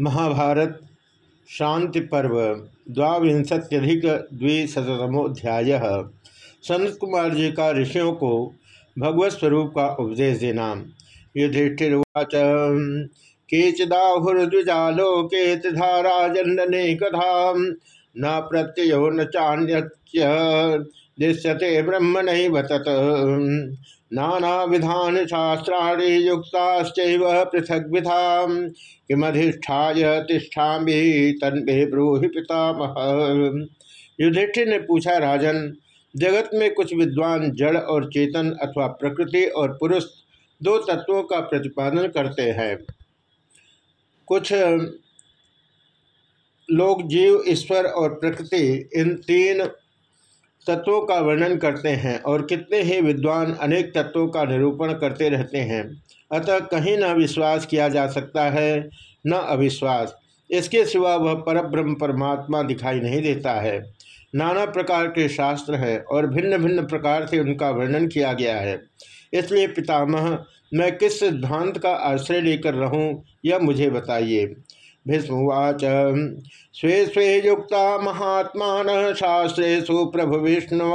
महाभारत, शांति पर्व द्वांशत्यधिक द्विशतमोध्याय सनत कुमार जी का ऋषियों को भगवत स्वरूप का उपदेश देना। युधिष्ठिर्वाच केचिदाहुर्द्विजालोके धाराजंडने कथा न प्रत्ययो न चान्य दृश्यते ब्रह्म नहीं बतत नाना विधान शास्त्राणी युक्ताश्च पृथक विधा किमधिष्ठाय तिष्ठा तन्मे ब्रूहि पितामह। युधिष्ठिर ने पूछा, राजन, जगत में कुछ विद्वान जड़ और चेतन अथवा प्रकृति और पुरुष दो तत्वों का प्रतिपादन करते हैं। कुछ लोग जीव, ईश्वर और प्रकृति इन तीन तत्वों का वर्णन करते हैं और कितने ही विद्वान अनेक तत्वों का निरूपण करते रहते हैं। अतः कहीं न विश्वास किया जा सकता है, न अविश्वास। इसके सिवा वह परब्रह्म परमात्मा दिखाई नहीं देता है। नाना प्रकार के शास्त्र है और भिन्न भिन्न प्रकार से उनका वर्णन किया गया है। इसलिए पितामह, मैं किस सिद्धांत का आश्रय लेकर रहूँ, यह मुझे बताइए। भीष्मवाच स्वे स्वे युक्ता महात्मा शास्त्रेशु प्रभु विष्णु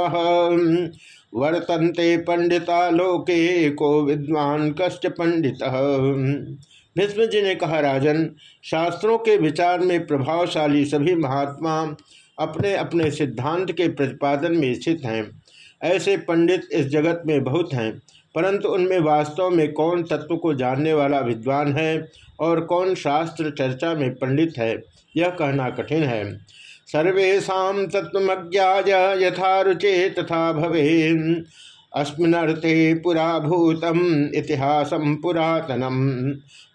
वर्तन्ते पंडिता लोके को विद्वान कष्ट पंडित। भीष्म जी ने कहा, राजन, शास्त्रों के विचार में प्रभावशाली सभी महात्मा अपने अपने सिद्धांत के प्रतिपादन में स्थित हैं। ऐसे पंडित इस जगत में बहुत हैं। परंतु उनमें वास्तव में कौन तत्व को जानने वाला विद्वान है और कौन शास्त्र चर्चा में पंडित है, यह कहना कठिन है। सर्वेशा तत्वज्ञाय यथा रुचे तथा भवे अस्मिनर्थे पुरा भूतम इतिहास पुरातनम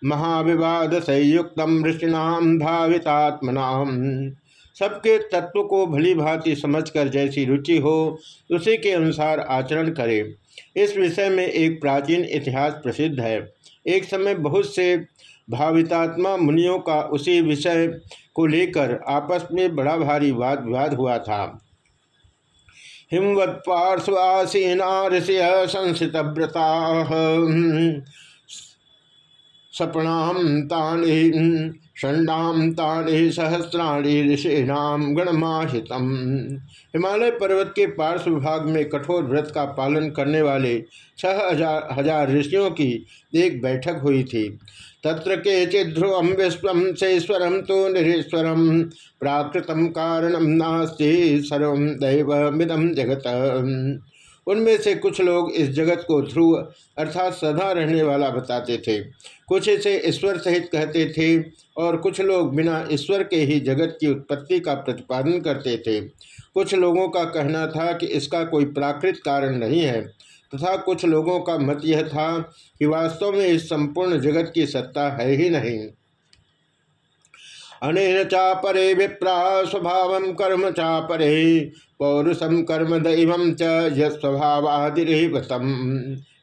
महाविवाद संयुक्त ऋषिणाम भावितात्मनाम। सबके तत्व को भली भांति समझकर जैसी रुचि हो, उसी के अनुसार आचरण करे। इस विषय में एक प्राचीन इतिहास प्रसिद्ध है। एक समय बहुत से भावितात्मा मुनियों का उसी विषय को लेकर आपस में बड़ा भारी वाद विवाद हुआ था। हिमवत पार्श्वासीना संसित व्रता सपणाम तानि षण्डाम तानि सहस्राणी ऋषिणाम गणमाहितम। हिमालय पर्वत के पार्श्व विभाग में कठोर व्रत का पालन करने वाले छह हज़ार हज़ार ऋषियों की एक बैठक हुई थी। तत्र के चिध्रुवम विश्व सेश्वर तो निरीश्वरम प्राकृतम कारणम नास्ति, सर्व दैव मिदम जगत उनमें से कुछ लोग इस जगत को ध्रुव अर्थात सदा रहने वाला बताते थे। कुछ इसे ईश्वर सहित कहते थे और कुछ लोग बिना ईश्वर के ही जगत की उत्पत्ति का प्रतिपादन करते थे। कुछ लोगों का कहना था कि इसका कोई प्राकृत कारण नहीं है तथा कुछ लोगों का मत यह था कि वास्तव में इस संपूर्ण जगत की सत्ता है ही नहीं। अनेन चापरे विप्रा स्वभाव कर्म चापरे पौरुषम कर्म दैव चभावादिवतम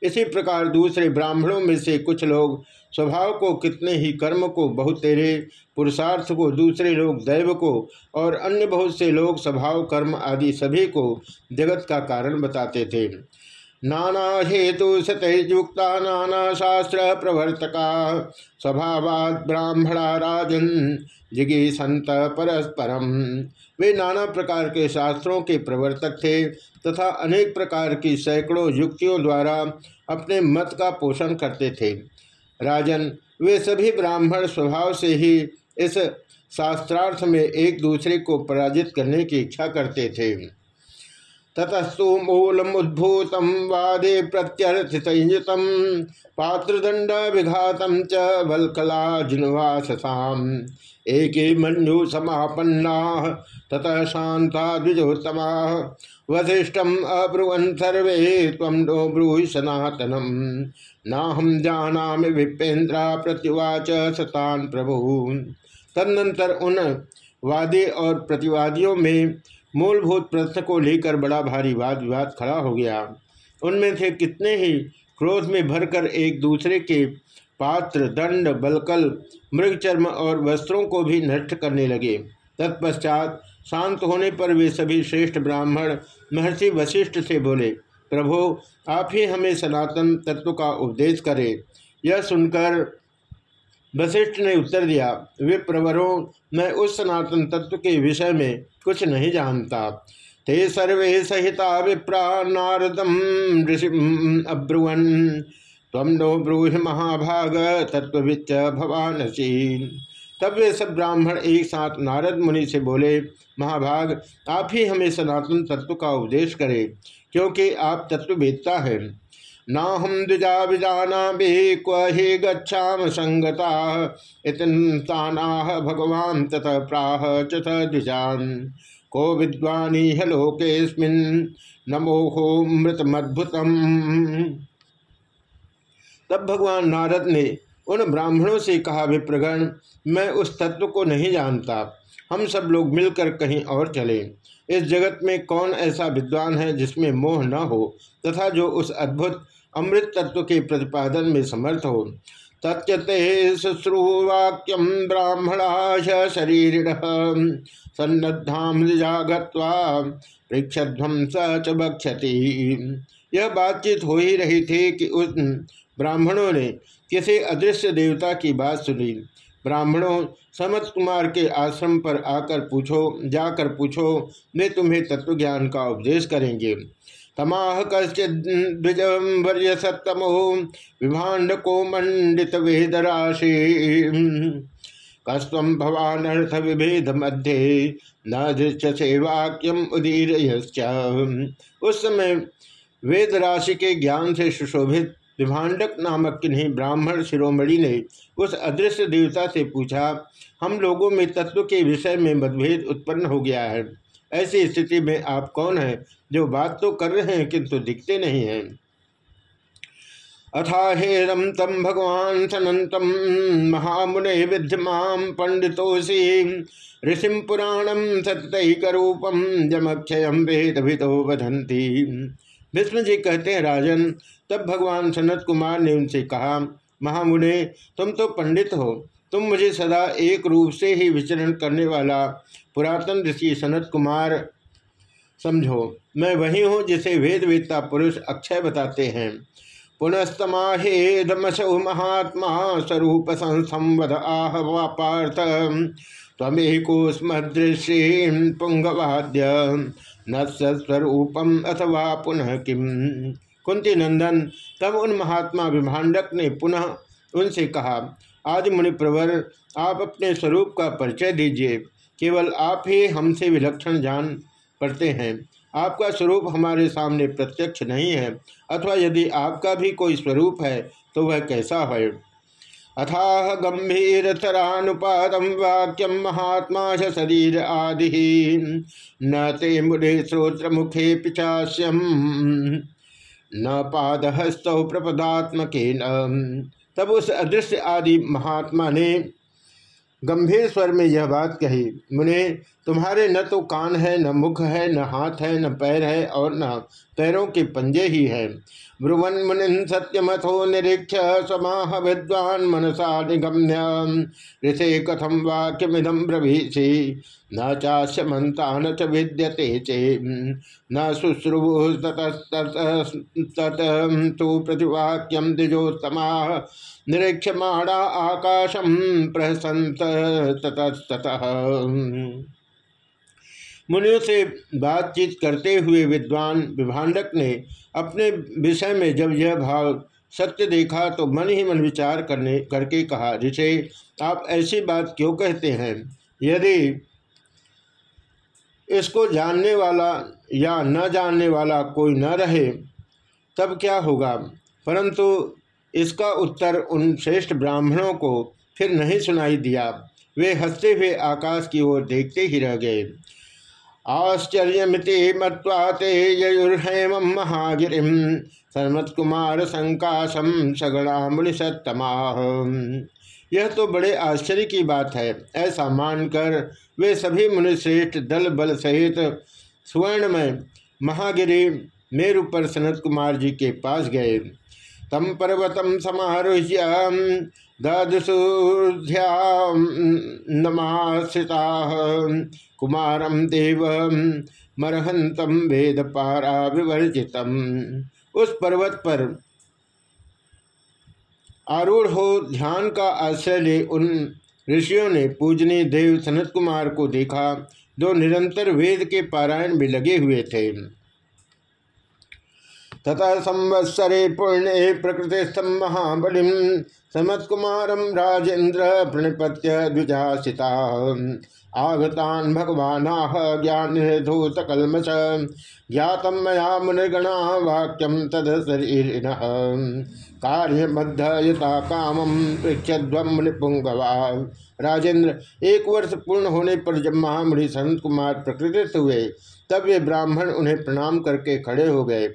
इसी प्रकार दूसरे ब्राह्मणों में से कुछ लोग स्वभाव को कितने ही कर्म को बहुत तेरे, पुरुषार्थ को दूसरे लोग दैव को, और अन्य बहुत से लोग स्वभाव, कर्म आदि सभी को जगत का कारण बताते थे। नाना हेतु सतयुक्ता नाना शास्त्र प्रवर्तका। स्वभावाद ब्राह्मणा राजन, जिगी संत परस्परम। वे नाना प्रकार के शास्त्रों के प्रवर्तक थे तथा अनेक प्रकार की सैकड़ों युक्तियों द्वारा अपने मत का पोषण करते थे। राजन, वे सभी ब्राह्मण स्वभाव से ही इस शास्त्रार्थ में एक दूसरे को पराजित करने की इच्छा करते थे। ततस्तु मूलमुद्भूत वादे प्रत्यर्थित पात्रदंड विघात च वल्कला जिनवासाम एक मनु समापन्ना, ततः शांता द्विजोत्तमा। वशिष्ठम अब्रुवन सर्वे तम नो ब्रूहि सनातनम। ना हम जाना विपेन्द्रा प्रत्युवाच सतान प्रभु। तदनंतर उन वादी और प्रतिवादियों में मूलभूत प्रश्न को लेकर बड़ा भारी वाद विवाद खड़ा हो गया। उनमें से कितने ही क्रोध में भरकर एक दूसरे के पात्र, दंड, बलकल, मृगचर्म और वस्त्रों को भी नष्ट करने लगे। तत्पश्चात शांत होने पर वे सभी श्रेष्ठ ब्राह्मण महर्षि वशिष्ठ से बोले, प्रभो, आप ही हमें सनातन तत्व का उपदेश करें। यह सुनकर वशिष्ठ ने उत्तर दिया विप्रवरों मैं उस सनातन तत्व के विषय में कुछ नहीं जानता। ते सर्वे सहिता विप्रा नारदम ऋषि अब्रुवन। तम नो ब्रूहि महाभाग तत्विच भवानसी तब वे सब ब्राह्मण एक साथ नारद मुनि से बोले, महाभाग, आप ही हमें सनातन तत्व का उपदेश करें, क्योंकि आप तत्ववेत्ता है। ना हम द्विजा विजाना भी क्व ही गच्छाम संगता। इतनाह भगवान तथा प्राह चथ द्विजान। को विद्वानी लोकेस्मिन् नमोहो मृतमद्भुतम। तब भगवान नारद ने उन ब्राह्मणों से कहा, विप्रगण, मैं उस तत्व को नहीं जानता। हम सब लोग मिलकर कहीं और चले। इस जगत में कौन ऐसा विद्वान है जिसमें मोह न हो तथा जो उस अद्भुत अमृत तत्व के प्रतिपादन में समर्थ हो। तत्यते शुश्रुवाक्यम ब्राह्मणा शरीर सन्नद्धाम पृक्षध्वम स बक्षति यह बातचीत हो ही रही थी कि उस ब्राह्मणों ने किसी अदृश्य देवता की बात सुनी। ब्राह्मणों समत कुमार के आश्रम पर आकर पूछो, जाकर पूछो वे तुम्हें तत्व ज्ञान का उपदेश करेंगे। तमाह कश्चिद्विजवर्य विभाण्ड को मंडित वेद राशि कस्व भवान अर्थ विभेद मध्य न दृश्य वाक्यम उदीर उस समय वेद राशि के ज्ञान से सुशोभित विभाडक नामक किन्हीं ब्राह्मण शिरोमणि ने उस अदृश्य देवता से पूछा, हम लोगों में तत्व के विषय में मतभेद उत्पन्न हो गया है। ऐसी स्थिति में आप कौन हैं जो बात तो कर रहे हैं किंतु दिखते नहीं हैं? अथाहेरम तम भगवान सनंतम महामुने विद्यमाम पंडितोसी ऋषि पुराणम सत्यकरूपम जमक्षय वेद भिदो वधंती भीष्म जी कहते हैं, राजन, तब भगवान सनत कुमार ने उनसे कहा, महामुने, तुम तो पंडित हो, तुम मुझे सदा एक रूप से ही विचरण करने वाला पुरातन ऋषि सनत कुमार, समझो, मैं वही हूँ जिसे वेदवेत्ता पुरुष अक्षय बताते हैं। पुनस्तमाहेदमसौ महात्मा स्वरूप संसंवद आह वापार्थ तमेकोस्मदृश्य पुंगवाद्य न स्वरूपम अथवा पुनः किम? कुंती नंदन, तब उन महात्मा विभाडक ने पुनः उनसे कहा, आदि मुनि प्रवर आप अपने स्वरूप का परिचय दीजिए। केवल आप ही हमसे विलक्षण जान पड़ते हैं। आपका स्वरूप हमारे सामने प्रत्यक्ष नहीं है, अथवा यदि आपका भी कोई स्वरूप है तो वह कैसा है? अथाह गंभीर तरानुपादम वाक्यम महात्मा शरीर आदि न ते मुड़े श्रोत्र मुखे पिचाश्यम न पादहस्तौ प्रपदात्मक तब उस अदृश्य आदि महात्मा ने गंभीर स्वर में यह बात कही मुने तुम्हारे न तो कान है, न मुख है, न हाथ है, न पैर है और न पैरों के पंजे ही है। ब्रुवन मुनि सत्यमथो निरीक्ष समाह विद्वान मनसा निगम्य। ऋषे कथम वाक्यमिदम ब्रभीषि न चाश्य मंता न च विद्यते चे न शुश्रुभु तत तु प्रतिवाक्यम द्विजोत्तमा निरीक्षमाणा आकाशम प्रहसंत ततस्तः मुनियों से बातचीत करते हुए विद्वान विभाडक ने अपने विषय में जब यह भाव सत्य देखा तो मन ही मन विचार करने, करके कहा, ऋषे, आप ऐसी बात क्यों कहते हैं? यदि इसको जानने वाला या न जानने वाला कोई न रहे, तब क्या होगा? परंतु इसका उत्तर उन श्रेष्ठ ब्राह्मणों को फिर नहीं सुनाई दिया। वे हँसते हुए आकाश की ओर देखते ही रह गए। आश्चर्यमिति मत्वाते ययुर्हेम महागिरी सरमत कुमार संकाशम सगणा मुनिषत्तमा यह तो बड़े आश्चर्य की बात है। ऐसा मानकर वे सभी मुनिश्रेष्ठ दल बल सहित स्वर्ण में महागिरी मेरु पर सनत कुमार जी के पास गए। तम पर्वतम समारोह्य ददसूध्यामाश्रिता कुमारम देव मरहंतम वेद पारा विवर्जितम उस पर्वत पर आरूढ़ हो ध्यान का आश्रय ले उन ऋषियों ने पूजनी देव सनत कुमार को देखा, जो निरंतर वेद के पारायण में लगे हुए थे। तथा संवत्सरे पुण्य प्रकृतिस्थम महाबली समत्कुमार राजेन्द्र प्रणिपत्य द्विजासिता आगतान भगवानाह ज्ञान धूत कलमश ज्ञातम मया मुनिगणा वाक्यम तद शरीर कार्य मध्ययता कामम पृक्षध्वम मुनिपुंगवा राजेंद्र एक वर्ष पूर्ण होने पर जब महामुनि संत कुमार प्रकृतित हुए, तब वे ब्राह्मण उन्हें प्रणाम करके खड़े हो गए।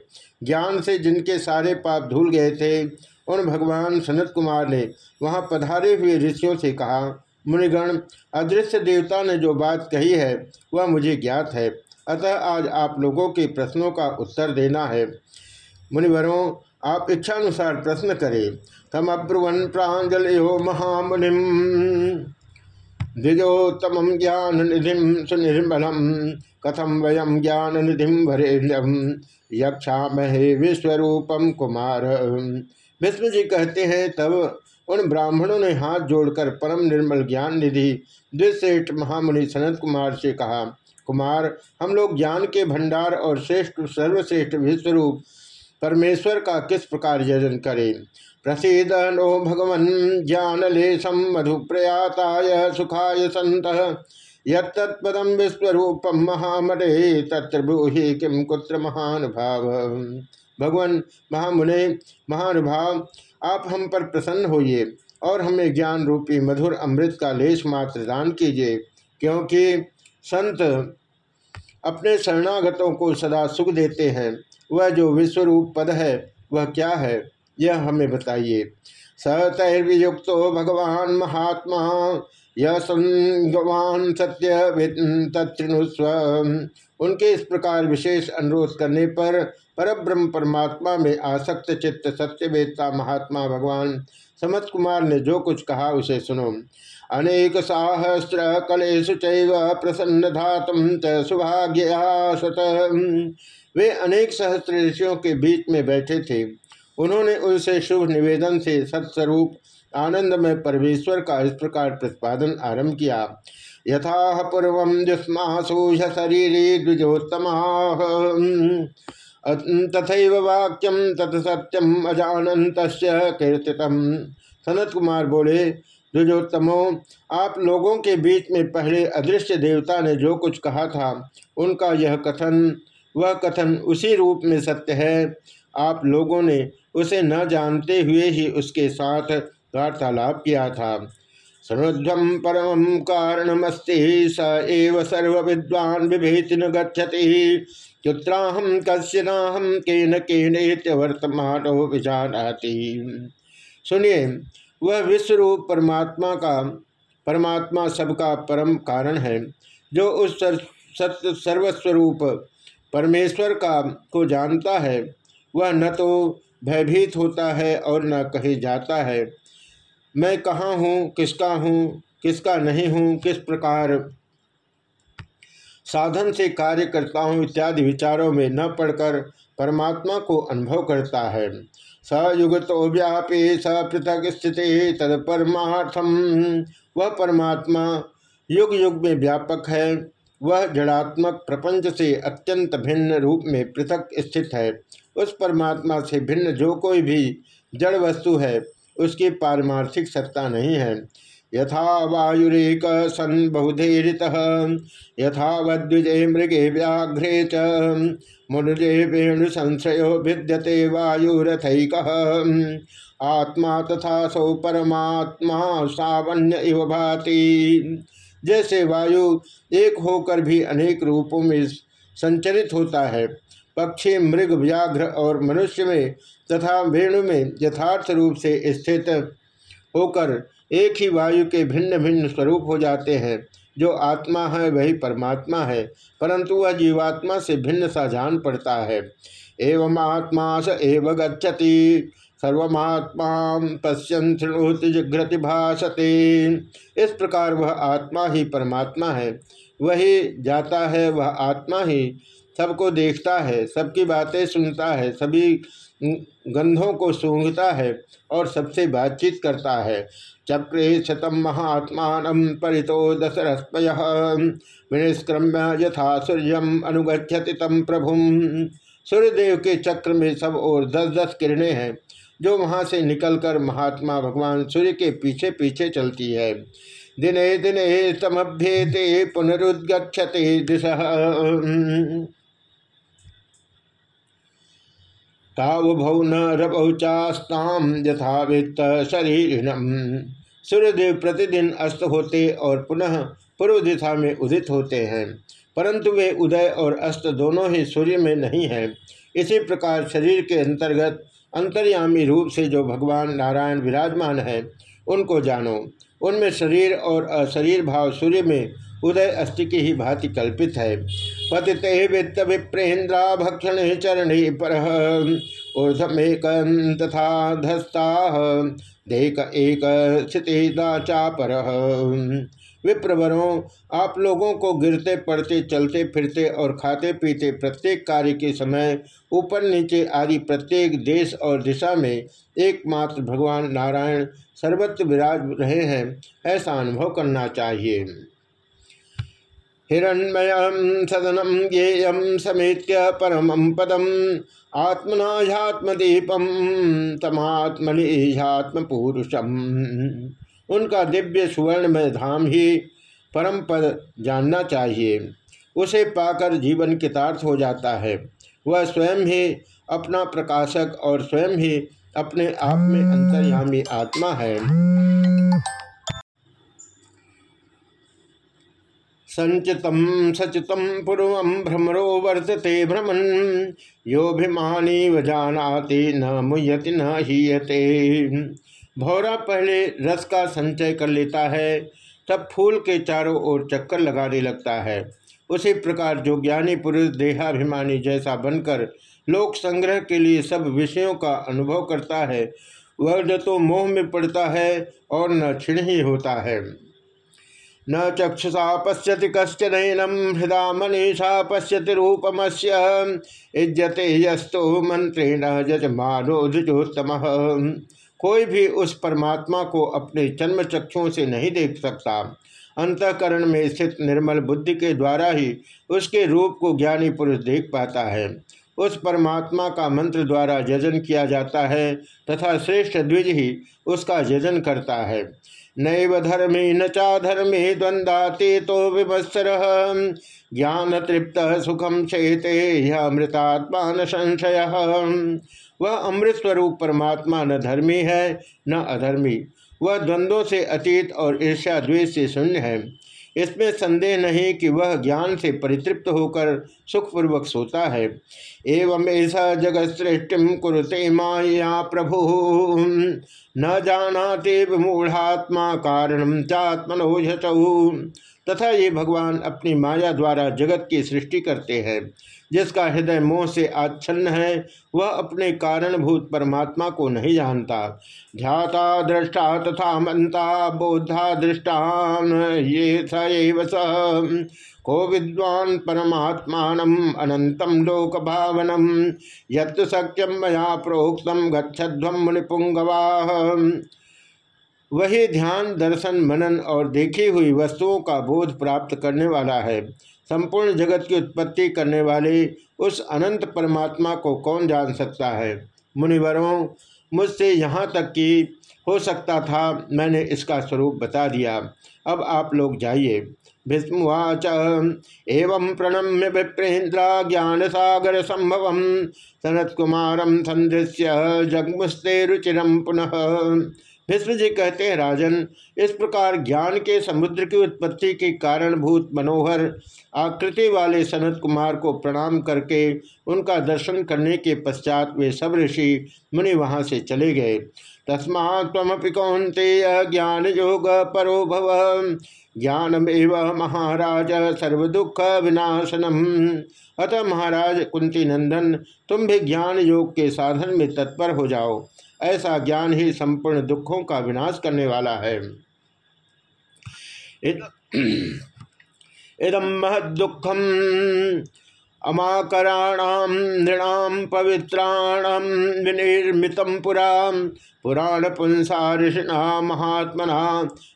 ज्ञान से जिनके सारे पाप धूल गए थे, उन भगवान सनत कुमार ने वहाँ पधारे हुए ऋषियों से कहा मुनिगण, अदृश्य देवता ने जो बात कही है, वह मुझे ज्ञात है। अतः आज आप लोगों के प्रश्नों का उत्तर देना है। मुनिवरों, आप इच्छानुसार प्रश्न करें। तम अब्रुवन प्राजलो महामुनिम। द्विजोत्तम ज्ञान निधि सुनिर्मलम। कथम वयम ज्ञान निधि वरेण्यम। यक्षा महे विश्वरूपम कुमार। विष्णु जी कहते हैं, तब उन ब्राह्मणों ने हाथ जोड़कर परम निर्मल ज्ञान निधि द्विश्रेष्ठ महामुनि सनत कुमार से कहा, कुमार, हम लोग ज्ञान के भंडार और श्रेष्ठ सर्वश्रेष्ठ विश्वरूप परमेश्वर का किस प्रकार यजन करें? प्रसिद नो भगवन ज्ञान लेशम मधु प्रयाताय सुखाय संत यत्पदम विश्वरूपम महामरे तत्र किम कुत्र महानुभाव? भगवान महामुने, महानुभाव आप हम पर प्रसन्न होइए और हमें ज्ञान रूपी मधुर अमृत का लेश मात्र दान कीजिए, क्योंकि संत अपने शरणागतों को सदा सुख देते हैं। वह जो विश्वरूप पद है, वह क्या है, यह हमें बताइए। सतर्वियुक्त भगवान महात्मा यह संगवान सत्य तत्णुस्व उनके इस प्रकार विशेष अनुरोध करने पर परब्रह्म परमात्मा में आसक्त चित्त सत्यवेत्ता महात्मा भगवान समत कुमार ने जो कुछ कहा उसे सुनो। अनेक सहस्र कलेशु प्रसन्न धातम सुभाग्यसत वे अनेक सहस्त्र ऋषियों के बीच में बैठे थे। उन्होंने उनसे शुभ निवेदन से सत्स्वरूप आनंद में परमेश्वर का इस प्रकार प्रतिपादन आरंभ किया। यथा पूर्व जुस्मासूष शरीर द्विजोत्तम। तथा वाक्यम तत्सत्यम अजानत कीर्तितम। सनत कुमार बोले, द्विजोत्तमो, आप लोगों के बीच में पहले अदृश्य देवता ने जो कुछ कहा था, उनका यह कथन, वह कथन उसी रूप में सत्य है। आप लोगों ने उसे न जानते हुए ही उसके साथ वार्तालाप किया था। सनुध्वम परम कारणमस्ति, स एव सर्व विद्वान विभेति न गति चुत्राहम कस्य नाहम केन केन वर्तमान विजानाति। सुनिए, वह विश्वरूप परमात्मा का, परमात्मा सबका परम कारण है, जो उस सत्य सर्वस्वरूप परमेश्वर का, को जानता है। वह न तो भयभीत होता है और न कहे जाता है। मैं कहाँ हूँ, किसका हूँ, किसका नहीं हूँ, किस प्रकार साधन से कार्य करता हूँ इत्यादि विचारों में न पढ़कर परमात्मा को अनुभव करता है। सयुगत व्यापी स पृथक स्थिति तद परमार्थम। वह परमात्मा युग युग में व्यापक है। वह जड़ात्मक प्रपंच से अत्यंत भिन्न रूप में पृथक स्थित है। उस परमात्मा से भिन्न जो कोई भी जड़ वस्तु है, उसकी पारमार्थिक सत्ता नहीं है। यथा वायुरेक सन बहुधेरित यथावद्विजय मृगे व्याघ्रे च, मुनुजे वेणु संशयो भिद्यते वायुरथक। आत्मा तथा सौ परमात्मा सावन्य इव भाति। जैसे वायु एक होकर भी अनेक रूपों में संचरित होता है, पक्षी मृग, व्याघ्र और मनुष्य में तथा वेणु में यथार्थ रूप से स्थित होकर एक ही वायु के भिन्न भिन्न स्वरूप हो जाते हैं। जो आत्मा है, वही परमात्मा है। परंतु वह जीवात्मा से भिन्न सा जान पड़ता है। एवं आत्मा स एव गच्छति, सर्वमात्मा पश्यन शृणोति जिघ्रति भाषते इस प्रकार वह आत्मा ही परमात्मा है। वही जाता है, वह आत्मा ही सबको देखता है, सबकी बातें सुनता है, सभी गंधों को सूंघता है और सबसे बातचीत करता है। चक्रे शतम महात्मान परितो दशरस्मय विनिष्क्रम्य यथा सूर्यम अनुगछति तम प्रभु। सूर्यदेव के चक्र में सब और दस दस किरणें हैं, जो वहाँ से निकलकर महात्मा भगवान सूर्य के पीछे पीछे चलती है। दिने दिने समभ्येते पुनरुद्गछते दिशा। तावभौ न यथावित्त शरीरिणम सूर्यदेव प्रतिदिन अस्त होते और पुनः पूर्व दिशा में उदित होते हैं, परंतु वे उदय और अस्त दोनों ही सूर्य में नहीं हैं। इसी प्रकार शरीर के अंतर्गत अंतर्यामी रूप से जो भगवान नारायण विराजमान है, उनको जानो। उनमें शरीर और अशरीर भाव सूर्य में उदय अस्थि की ही भांति कल्पित है। पतिते वित्त विप्रेन्द्रा भक्षण चरण पर ऊर्धमेक तथा धस्ता। देख एक चापर विप्रवरों, आप लोगों को गिरते पड़ते, चलते फिरते और खाते पीते प्रत्येक कार्य के समय ऊपर नीचे आदि प्रत्येक देश और दिशा में एकमात्र भगवान नारायण सर्वत्र विराज रहे हैं, ऐसा अनुभव करना चाहिए। हिरण्मय सदनम ज्ञेयम समेत्य परम पदम आत्मनाध्यात्मदीपम पुरुषम उनका दिव्य सुवर्ण में धाम ही परम पद जानना चाहिए। उसे पाकर जीवन कितार्थ हो जाता है। वह स्वयं ही अपना प्रकाशक और स्वयं ही अपने आप में अंतर्यामी आत्मा है। संचितम सचितम पूर्व भ्रमरो वर्तते भ्रमन। योभिमानी वजानाति न मुयति न हीयते। भौरा पहले रस का संचय कर लेता है, तब फूल के चारों ओर चक्कर लगाने लगता है। उसी प्रकार जो ज्ञानी पुरुष देहाभिमानी जैसा बनकर लोक संग्रह के लिए सब विषयों का अनुभव करता है, वह न तो मोह में पड़ता है और न क्षीण ही होता है। न चक्षुषा पश्यति कश्चनैनम हृदा मनीषा पश्यति रूपमस्य यस्तु मंत्रेण यजमानो कोई भी उस परमात्मा को अपने जन्म चक्षुओं से नहीं देख सकता। अंतकरण में स्थित निर्मल बुद्धि के द्वारा ही उसके रूप को ज्ञानी पुरुष देख पाता है। उस परमात्मा का मंत्र द्वारा जजन किया जाता है तथा श्रेष्ठ द्विज ही उसका जजन करता है। नैव धर्मे न चाधर्मे द्वंद्वाते तो विभत्सर ज्ञान तृप्त सुखम चेते अमृतात्मा न संशय। वह अमृत स्वरूप परमात्मा न धर्मी है, न अधर्मी। वह द्वंद्वों से अतीत और ईर्ष्या द्वेष से शून्य है। इसमें संदेह नहीं कि वह ज्ञान से परितृप्त होकर सुखपूर्वक सोता है। एवं ऐसा जगत सृष्टि कुरुते माया प्रभु। न जानाते मूढ़ात्मा कारण चात्मनो तथा ये भगवान अपनी माया द्वारा जगत की सृष्टि करते हैं। जिसका हृदय मोह से आच्छन्न है, वह अपने कारणभूत परमात्मा को नहीं जानता। ध्याता दृष्टा तथा मंता बोधा दृष्टान, ये स। को विद्वान परमात्मान अनंतम लोक भावनम सक्यम मया प्रोक्तम गच्छध्वम मुनिपुंगवा वही ध्यान, दर्शन, मनन और देखी हुई वस्तुओं का बोध प्राप्त करने वाला है। संपूर्ण जगत की उत्पत्ति करने वाले उस अनंत परमात्मा को कौन जान सकता है? मुनिवरों, मुझसे यहाँ तक कि हो सकता था मैंने इसका स्वरूप बता दिया। अब आप लोग जाइए। भीष्मवाच एवं प्रणम्य विप्रेन्द्रा ज्ञान सागर संभव सनत कुमारम संदृश्य जगमुस्ते रुचिरम पुनः। भीष्म जी कहते हैं, राजन, इस प्रकार ज्ञान के समुद्र की उत्पत्ति के कारणभूत मनोहर आकृति वाले सनत कुमार को प्रणाम करके उनका दर्शन करने के पश्चात वे सब ऋषि मुनि वहाँ से चले गए। तस्मा तमपि कौंते ज्ञान योग परो भव। ज्ञानमेव महाराज सर्वदुख विनाशनम। अतः महाराज कुंती नंदन तुम भी ज्ञान योग के साधन में तत्पर हो जाओ। ऐसा ज्ञान ही संपूर्ण दुखों का विनाश करने वाला है। इदम महदुखम अमाकराणाम नृणाम पवित्राणाम विनिर्मित पुरा पुराण पुंसा ऋषिना महात्मना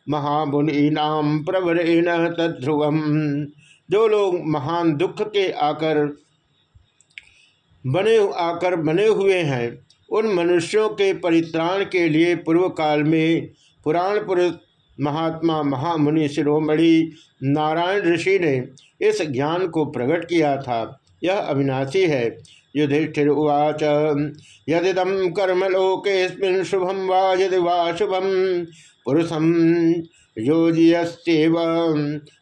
महामुनीनाम प्रवरेण तद्ध्रुवम जो लोग महान दुख के आकर बने आकर बने हुए हैं उन मनुष्यों के परित्राण के लिए पूर्व काल में पुराण पुरुष महात्मा महामुनि शिरोमणि नारायण ऋषि ने इस ज्ञान को प्रकट किया था। यह अविनाशी है। युधिष्ठिर उवाच यदिदम कर्मलोके शुभम वा यदि वा शुभम पुरुषम योजियस्व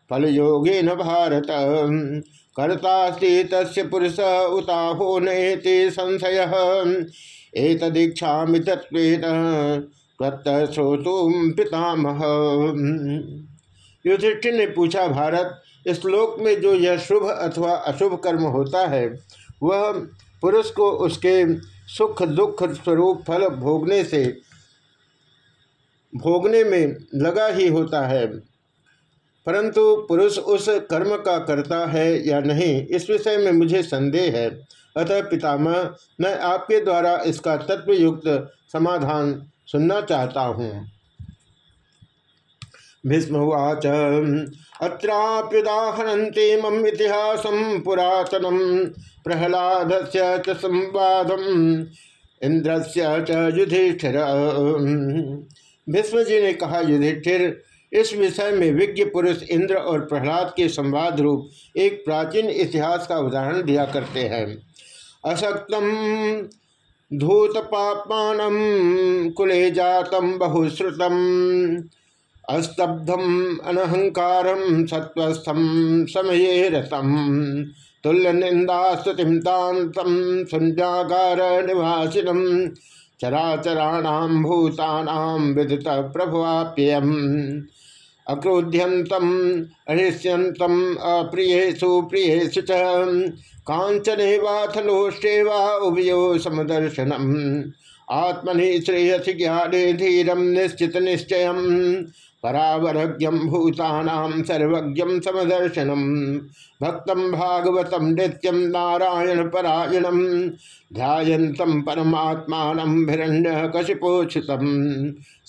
फल योगे न भारत। कर्तास्ति तस्य पुरुष उताहो नेति संशय। एतदीक्षा तत्वेन श्रोतुम पितामह। युधिष्ठिर ने पूछा, भारत, इस श्लोक में जो यह शुभ अथवा अशुभ कर्म होता है, वह पुरुष को उसके सुख दुख स्वरूप फल भोगने से, भोगने में लगा ही होता है। परंतु पुरुष उस कर्म का करता है या नहीं, इस विषय में मुझे संदेह है। अतः पितामह, मैं आपके द्वारा इसका तत्वयुक्त समाधान सुनना चाहता हूँ। भीष्मवाच अत्राप्युदाहरन्ति मम इतिहासं पुरातनं, प्रह्लादस्य च संवादम् इंद्रस्य च युधिष्ठिर। भीष्म ने कहा, युधिष्ठिर, इस विषय में विज्ञ पुरुष इंद्र और प्रहलाद के संवाद रूप एक प्राचीन इतिहास का उदाहरण दिया करते हैं। असक्तम धूत पापमान कुले जातम बहुश्रुतम। अस्तब्धम अनहंकारम सत्वस्थम समय रतम। तुल्य निंदा स्तुतिम तांतम संजागार निवासिनम चराचराणाम भूतानाम विदित प्रभुवाप्ययम अक्रोध्यंतम अहिष्यंतम अप्रियेशु प्रियेशु च। कांचने वाथलोष्टे वा उभयो समदर्शनम। आत्मनि श्रेयस ज्ञाने धीरम निश्चित निश्चय परावरज्ञम भूतानाम सर्वज्ञम समदर्शनम भक्तम भागवतम नित्यम नारायण परायणम ध्यायन्तम परमात्मान हिरण्य कशिपोषितम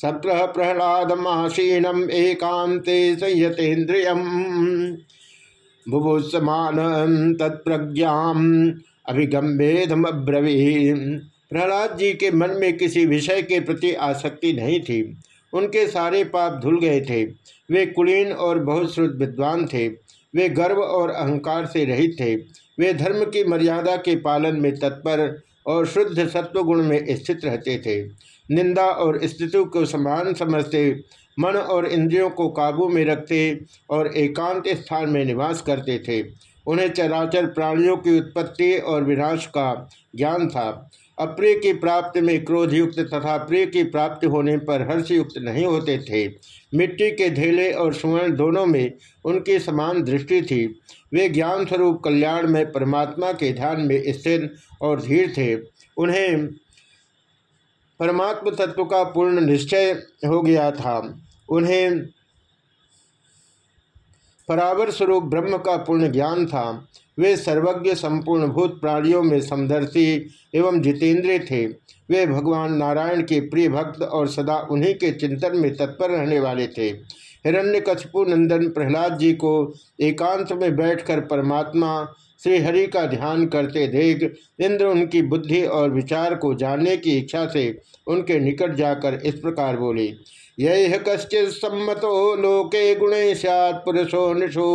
सत्र प्रहलादमासीनम एकांते संयतेन्द्रिय बुभुत्समान तत्प्रज्ञा अभिगम्भेदमब्रवी प्रहलाद जी के मन में किसी विषय के प्रति आसक्ति नहीं थी। उनके सारे पाप धुल गए थे। वे कुलीन और बहुत श्रुत विद्वान थे। वे गर्व और अहंकार से रहित थे। वे धर्म की मर्यादा के पालन में तत्पर और शुद्ध सत्वगुण में स्थित रहते थे। निंदा और स्थिति को समान समझते, मन और इंद्रियों को काबू में रखते और एकांत स्थान में निवास करते थे। उन्हें चराचर प्राणियों की उत्पत्ति और विनाश का ज्ञान था। अप्रिय की प्राप्ति में क्रोधयुक्त तथा प्रिय की प्राप्ति होने पर हर्षयुक्त नहीं होते थे। मिट्टी के ढेले और सुवर्ण दोनों में उनकी समान दृष्टि थी। वे ज्ञान स्वरूप कल्याण में परमात्मा के ध्यान में स्थिर और धीर थे। उन्हें परमात्म तत्व का पूर्ण निश्चय हो गया था। उन्हें परावर स्वरूप ब्रह्म का पूर्ण ज्ञान था। वे सर्वज्ञ संपूर्ण भूत प्राणियों में समदर्शी एवं जितेंद्रिय थे। वे भगवान नारायण के प्रिय भक्त और सदा उन्हीं के चिंतन में तत्पर रहने वाले थे। हिरण्य नंदन प्रहलाद जी को एकांत में बैठकर परमात्मा श्री हरि का ध्यान करते देख, इंद्र उनकी बुद्धि और विचार को जानने की इच्छा से उनके निकट जाकर इस प्रकार बोले यह कश्चित सम्मतो लोके गुणे सैत् पुरुषो निशो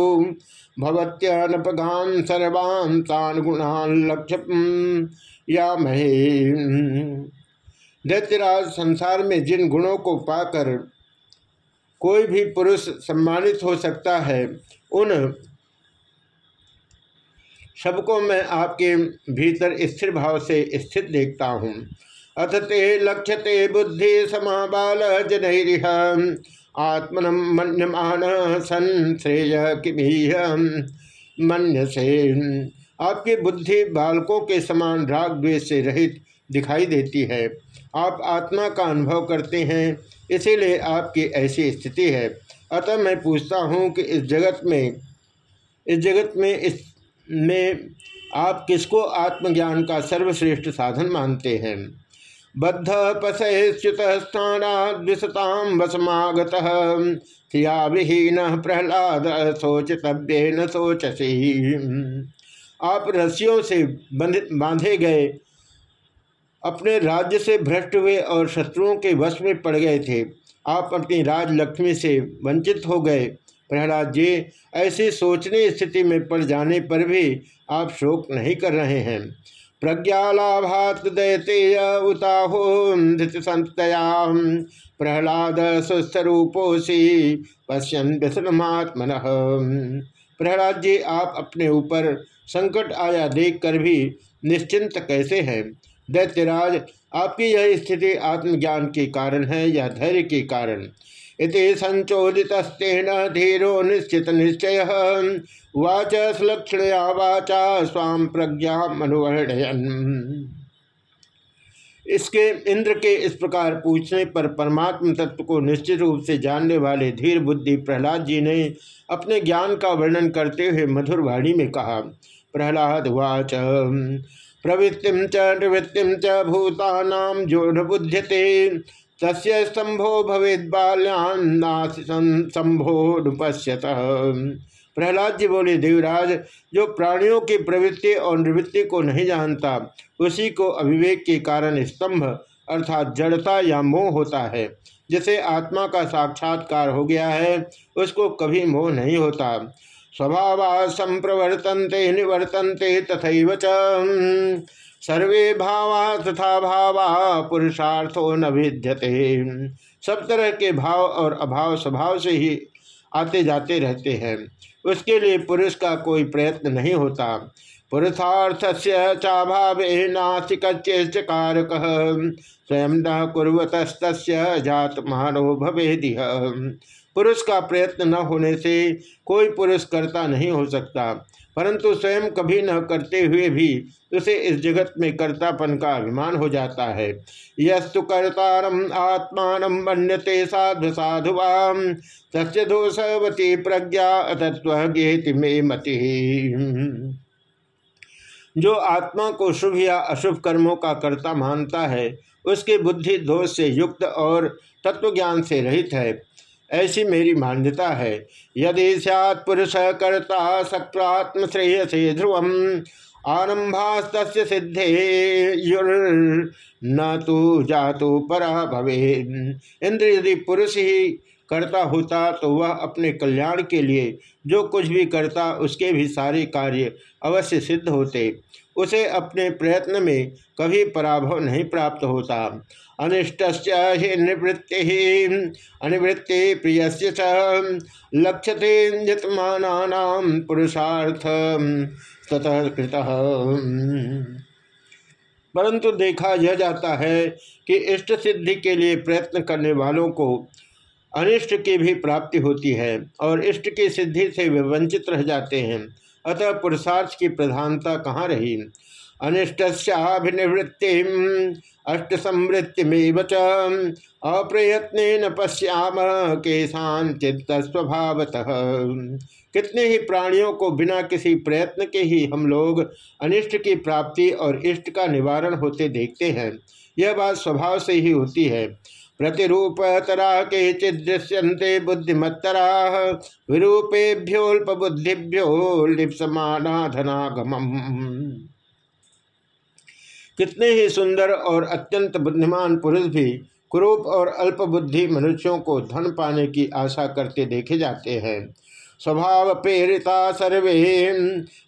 भवत्यनपगान सर्वान तान गुणान लक्ष्य या महे दैत्यराज संसार में जिन गुणों को पाकर कोई भी पुरुष सम्मानित हो सकता है, उन सबको मैं आपके भीतर स्थिर भाव से स्थित देखता हूँ। अथ ते लक्ष्यते बुद्धि समाबाल जनैरिह। आत्मन मन्यमान सन श्रेय मन्य से आपकी बुद्धि बालकों के समान राग द्वेष से रहित दिखाई देती है। आप आत्मा का अनुभव करते हैं, इसीलिए आपकी ऐसी स्थिति है। अतः मैं पूछता हूँ कि इस जगत में, इस जगत में, इस में आप किसको आत्मज्ञान का सर्वश्रेष्ठ साधन मानते हैं? बद्ध पशयुत स्थानाम वसमागत। सिया विहीन प्रहलाद सोचतव्य न सोचसी आप रस्सियों से बांधे गए। अपने राज्य से भ्रष्ट हुए और शत्रुओं के वश में पड़ गए थे। आप अपनी राजलक्ष्मी से वंचित हो गए। प्रहलाद जी, ऐसी सोचने स्थिति में पड़ जाने पर भी आप शोक नहीं कर रहे हैं। प्रज्ञालाभात प्रहलाद सुस्वरूपोसी पश्यन व्यसनमात्मन। प्रहलाद जी, आप अपने ऊपर संकट आया देखकर भी निश्चिंत कैसे हैं? दैत्यराज, आपकी यह स्थिति आत्मज्ञान के कारण है या धैर्य के कारण? इति संचोदितेन धीरो निश्चित निश्चय वाच सुलक्षणया वाचा स्वाम प्रज्ञा मनुवर्णयन इसके इंद्र के इस प्रकार पूछने पर परमात्म तत्व को निश्चित रूप से जानने वाले धीर बुद्धि प्रहलाद जी ने अपने ज्ञान का वर्णन करते हुए मधुर वाणी में कहा, प्रहलाद वाच। प्रवृत्तिम च निवृत्तिम च भूतानाम जो बुध्यते तस्य भवेद बाल्यान्नाशंभो प्रहलाद जी बोले, देवराज, जो प्राणियों की प्रवृत्ति और निवृत्ति को नहीं जानता, उसी को अविवेक के कारण स्तंभ अर्थात जड़ता या मोह होता है, जिसे आत्मा का साक्षात्कार हो गया है, उसको कभी मोह नहीं होता। स्वभाव संप्रवर्तनते निवर्तनते तथा सर्वे भावा तथा भावा पुरुषार्थो न विद्यते। सब तरह के भाव और अभाव स्वभाव से ही आते जाते रहते हैं। उसके लिए पुरुष का कोई प्रयत्न नहीं होता। पुरुषार्थ से चाभाव नास्तिकारक स्वयं न कुरत जात मानो भवेदिह। पुरुष का प्रयत्न न होने से कोई पुरुष करता नहीं हो सकता। परंतु स्वयं कभी न करते हुए भी उसे इस जगत में कर्तापन का अभिमान हो जाता है। यस्तु कर्तारम आत्मान मन्यते साधु साधुवाम सत्य दोषवती प्रज्ञा अतत्व गेति में मति। जो आत्मा को शुभ या अशुभ कर्मों का कर्ता मानता है, उसकी बुद्धि दोष से युक्त और तत्वज्ञान से रहित है। ऐसी मेरी मान्यता है। यदि सैत् पुरुष कर्ता श्रेय से ध्रुवम आरंभास्त सिद्धे न तो जातु पर भवे इंद्र यदि पुरुष ही करता होता तो वह अपने कल्याण के लिए जो कुछ भी करता, उसके भी सारे कार्य अवश्य सिद्ध होते। उसे अपने प्रयत्न में कभी पराभव नहीं प्राप्त होता। अनिष्ट ही निवृत्ति ही अनिवृत्ति प्रिय लक्ष्यते पुरुषार्थ, ततः कृत। परंतु देखा यह जाता है कि इष्ट सिद्धि के लिए प्रयत्न करने वालों को अनिष्ट की भी प्राप्ति होती है और इष्ट की सिद्धि से वे वंचित रह जाते हैं। अतः पुरुषार्थ की प्रधानता कहाँ रही? अनिष्टनिवृत्ति अष्ट समृत्ति में अप्रयत्न पश्याम केशान चित्त स्वभावतः कितने ही प्राणियों को बिना किसी प्रयत्न के ही हम लोग अनिष्ट की प्राप्ति और इष्ट का निवारण होते देखते हैं। यह बात स्वभाव से ही होती है। प्रतिरूपतरा के चिदृश्यंते बुद्धिमत्तरा विरूपेभ्योल्पबुद्धिभ्यो लिप्समाना धनागम कितने ही सुंदर और अत्यंत बुद्धिमान पुरुष भी क्रूप और अल्पबुद्धि मनुष्यों को धन पाने की आशा करते देखे जाते हैं। स्वभाव प्रेरिता सर्वे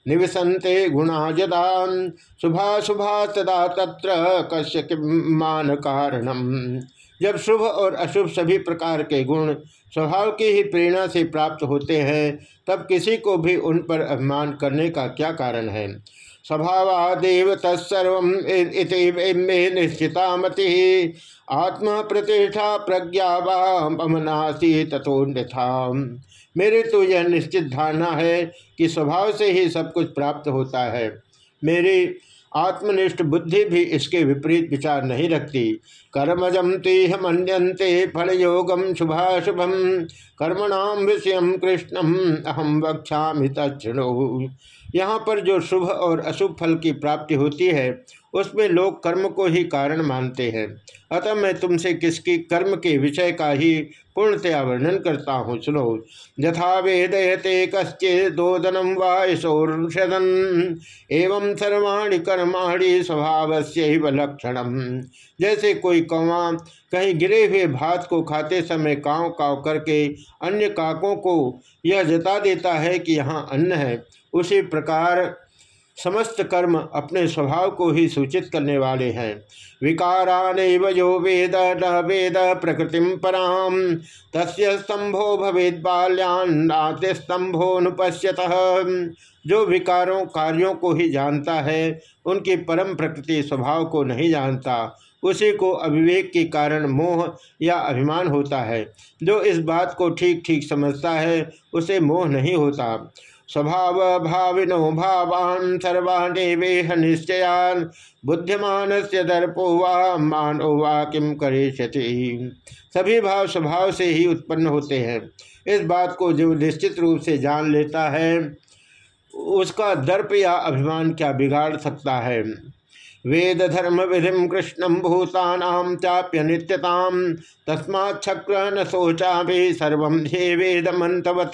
निवसंते गुणा जदा शुभा शुभा तदा तत्र कश्य मान कारणम। जब शुभ और अशुभ सभी प्रकार के गुण स्वभाव की ही प्रेरणा से प्राप्त होते हैं, तब किसी को भी उन पर अभिमान करने का क्या कारण है? स्वभावादेव तत्सर्व निश्चिता मति आत्मा प्रतिष्ठा प्रज्ञा वमनासी तथोन्यथा मेरे तो यह निश्चित धारणा है कि स्वभाव से ही सब कुछ प्राप्त होता है। मेरी आत्मनिष्ठ बुद्धि भी इसके विपरीत विचार नहीं रखती। कर्मजम तेह मनते फल योगम शुभाशुभम कर्मणाम विषय कृष्णम अहम वक्षा तृणु यहाँ पर जो शुभ और अशुभ फल की प्राप्ति होती है उसमें लोग कर्म को ही कारण मानते हैं। अतः मैं तुमसे किसकी कर्म के विषय का ही पूर्णतया वर्णन करता हूँ, सुनो। यथा वेदयते कश्चे दोदनम वायसौषदन एवं सर्वाणी कर्माणी स्वभाव से लक्षण जैसे कोई कौवा कहीं गिरे हुए भात को खाते समय काव काव करके अन्य काकों को यह जता देता है कि यहाँ अन्न है, उसी प्रकार समस्त कर्म अपने स्वभाव को ही सूचित करने वाले हैं। विकारान यो वेद न वेद प्रकृति पराम। तस्य स्तंभो भवेद बाल्यान्नाते स्तंभोनुपश्यत जो विकारों कार्यों को ही जानता है, उनकी परम प्रकृति स्वभाव को नहीं जानता। उसी को अविवेक के कारण मोह या अभिमान होता है। जो इस बात को ठीक ठीक समझता है, उसे मोह नहीं होता। स्वभाव भाविनो भावान सर्वाणी वेह निश्चयान बुद्धिमान से दर्पो वा मानो वा किम करे सभी भाव स्वभाव से ही उत्पन्न होते हैं। इस बात को जो निश्चित रूप से जान लेता है, उसका दर्प या अभिमान क्या बिगाड़ सकता है? वेद धर्म विधि कृष्णम भूतानाम चाप्य नित्यताम तस्माच्छक्र न सोचा भी सर्व हे वेद मंतवत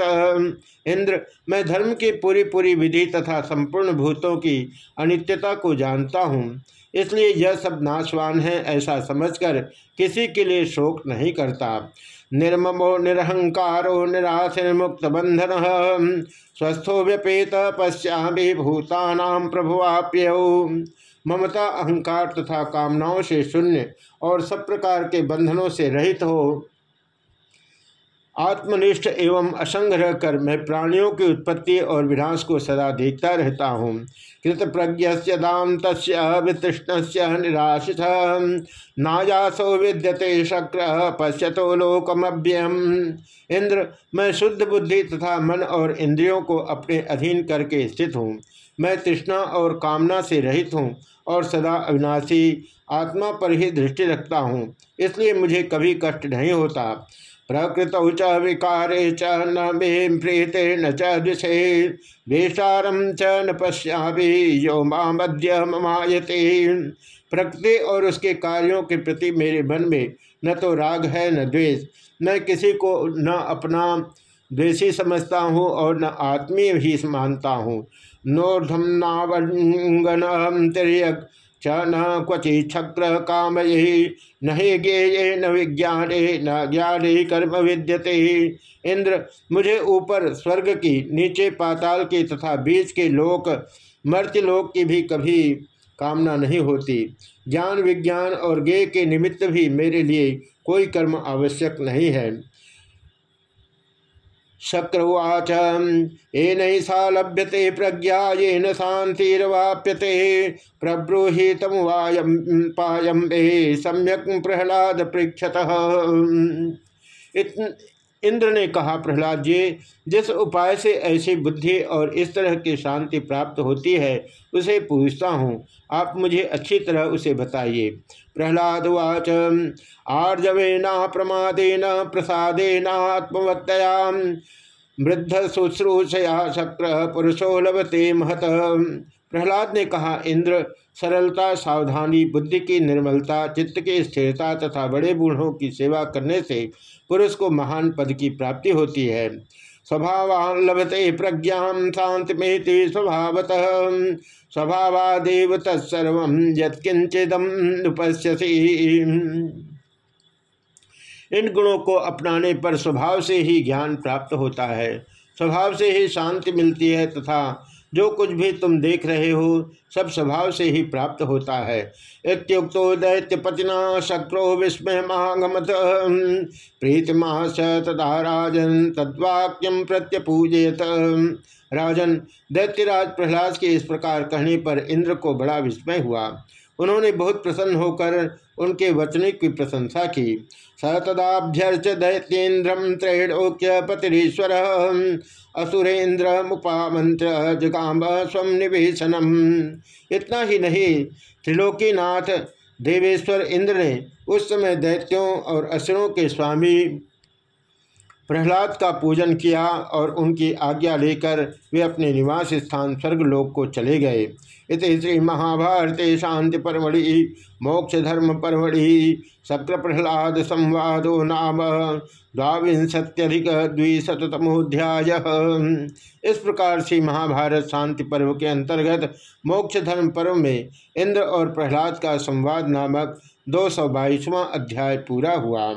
इंद्र, मैं धर्म की पूरी पूरी विधि तथा संपूर्ण भूतों की अनित्यता को जानता हूँ, इसलिए यह सब नाशवान है ऐसा समझकर किसी के लिए शोक नहीं करता। निर्ममो, निरहंकारो निराश मुक्त बंधन स्वस्थो व्यपेत पश्चा भूतानाम प्रभुआप्य ममता अहंकार तथा कामनाओं से शून्य और सब प्रकार के बंधनों से रहित हो। आत्मनिष्ठ एवं असंग रहकर मैं प्राणियों की उत्पत्ति और विनाश को सदा देखता रहता हूँ। कृत प्रज्ञ दात वितृष्ण से निराशित नायासो विद्यते शक्र, पश्यतो लोकमभ्यम। इंद्र, मैं शुद्ध बुद्धि तथा मन और इंद्रियों को अपने अधीन करके स्थित हूँ। मैं तृष्णा और कामना से रहित हूँ और सदा अविनाशी आत्मा पर ही दृष्टि रखता हूँ। इसलिए मुझे कभी कष्ट नहीं होता। प्रकृत च विकारे च न मे प्रीते न चिषे वेशारम च न पश्या यो मामद्य ममायते। प्रकृति और उसके कार्यों के प्रति मेरे मन में न तो राग है, न द्वेष। न किसी को न अपना द्वेषी समझता हूँ और न आत्मीय ही मानता हूँ। नोर्धम नावंगन तिरक च न क्वचि छक्र काम न हे ज्ञेय, न विज्ञाने, न ज्ञाने कर्म विद्यते। इंद्र मुझे ऊपर स्वर्ग की, नीचे पाताल की तथा बीच के लोक, मर्त्य लोक की भी कभी कामना नहीं होती। ज्ञान, विज्ञान और गेय के निमित्त भी मेरे लिए कोई कर्म आवश्यक नहीं है। शक्रवाच एन सा लभ्यते प्रज्ञा ये न शांतिरवाप्यते प्रब्रूहि तमुवायम पायम सम्यक प्रहलाद पृक्षत इंद्र ने कहा प्रहलाद जी जिस उपाय से ऐसी बुद्धि और इस तरह की शांति प्राप्त होती है, उसे पूछता हूँ। आप मुझे अच्छी तरह उसे बताइए। प्रहलाद वाच आर्जवेना प्रमादेन प्रसादेनात्मवत्तया वृद्ध शुश्रूषया शक्र पुरुषो लभते महत। प्रहलाद ने कहा, इंद्र सरलता, सावधानी, बुद्धि की निर्मलता, चित्त की स्थिरता तथा बड़े बूढ़ों की सेवा करने से पुरुष को महान पद की प्राप्ति होती है। स्वभावान लभते प्रज्ञा शांति में स्वभावत तत्सर्व यत्किंचिदम इन गुणों को अपनाने पर स्वभाव से ही ज्ञान प्राप्त होता है। स्वभाव से ही शांति मिलती है तथा जो कुछ भी तुम देख रहे हो, सब स्वभाव से ही प्राप्त होता है। इतुक्तो दैत्यपतिना शक्रो विस्मय महागमत प्रीतिमा स तदा राजन तद्वाक्यम प्रत्यपूजयत। राजन दैत्यराज प्रहलाद के इस प्रकार कहने पर इंद्र को बड़ा विस्मय हुआ। उन्होंने बहुत प्रसन्न होकर उनके वचन की प्रशंसा की। स तदाभ्यर्च दैत्येन्द्रम त्रैलोक्य पतिरीश्वर असुरेन्द्र मुपामंत्र जगाम स्व निवेशनम। इतना ही नहीं, त्रिलोकीनाथ देवेश्वर इंद्र ने उस समय दैत्यों और असुरों के स्वामी प्रहलाद का पूजन किया और उनकी आज्ञा लेकर वे अपने निवास स्थान स्वर्गलोक को चले गए। इत श्री महाभारत शांति परमढ़ि, मोक्ष धर्म परमढ़ि शक्र प्रहलाद संवादो नाम द्वांशत्यधिक द्विशतमोध्याय इस प्रकार से महाभारत शांति पर्व के अंतर्गत मोक्ष धर्म पर्व में इंद्र और प्रहलाद का संवाद नामक दो सौ अध्याय पूरा हुआ।